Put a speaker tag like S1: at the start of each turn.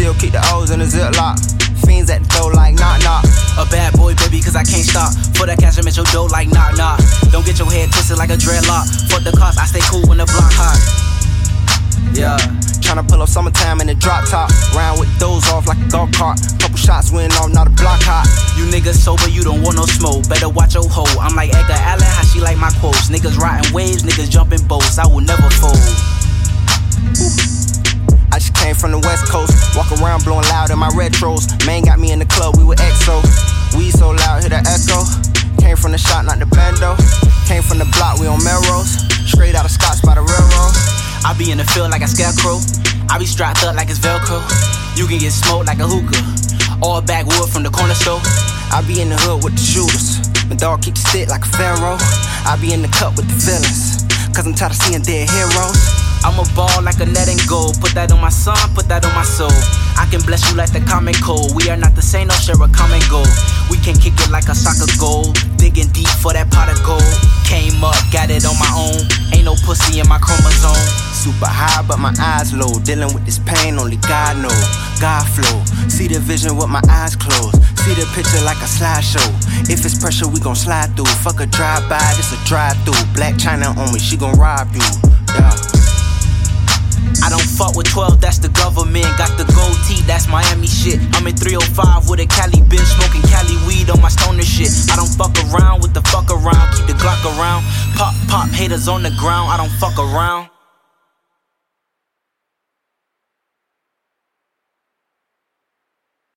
S1: Still keep the O's in the ziplock. Fiends at the door like knock knock.
S2: A bad boy, baby, cause I can't stop. For that cash, I met your dough like knock knock. Don't get your head twisted like a dreadlock. Fuck the cost, I stay cool when the block hot. Yeah.
S1: Tryna pull up summertime in the drop top. Round with those off like a golf cart. Couple shots went off, not a block hot.
S2: You niggas sober, you don't want no smoke. Better watch your hoe. I'm like Edgar Allan, how she like my quotes. Niggas riding waves, niggas jumping boats. I will never fold.
S1: Came from the west coast. Walk around blowing loud in my retros. Man got me in the club, we were EXO. We so loud, hear the echo. Came from the shot, not the bando. Came from the block, we on Melrose. Straight out of Scotts by the railroad.
S2: I be in the field like a scarecrow. I be strapped up like it's Velcro. You can get smoked like a hookah. All backwood from the corner store.
S1: I be in the hood with the shooters. My dog keep the stick like a pharaoh. I be in the cup with the villains. Cause I'm tired of seeing dead heroes.
S2: I'm a ball like a net and gold. Put that on my son, put that on my soul. I can bless you like the common cold. We are not the same, no share a common goal. We can kick it like a soccer goal. Digging deep for that pot of gold. Came up, got it on my own. Ain't no pussy in my chromosome.
S1: Super high, but my eyes low. Dealing with this pain, only God know. God flow. See the vision with my eyes closed. See the picture like a slideshow. If it's pressure, we gon' slide through. Fuck a drive by, this a drive through. Blac Chyna on me, she gon' rob you. Yeah.
S2: I don't fuck with 12, that's the government. Got the gold teeth, that's Miami shit. I'm in 305 with a Cali bitch, smoking Cali weed on my stoner shit. I don't fuck around with the fuck around, keep the Glock around. Pop, pop, haters on the ground, I don't fuck around.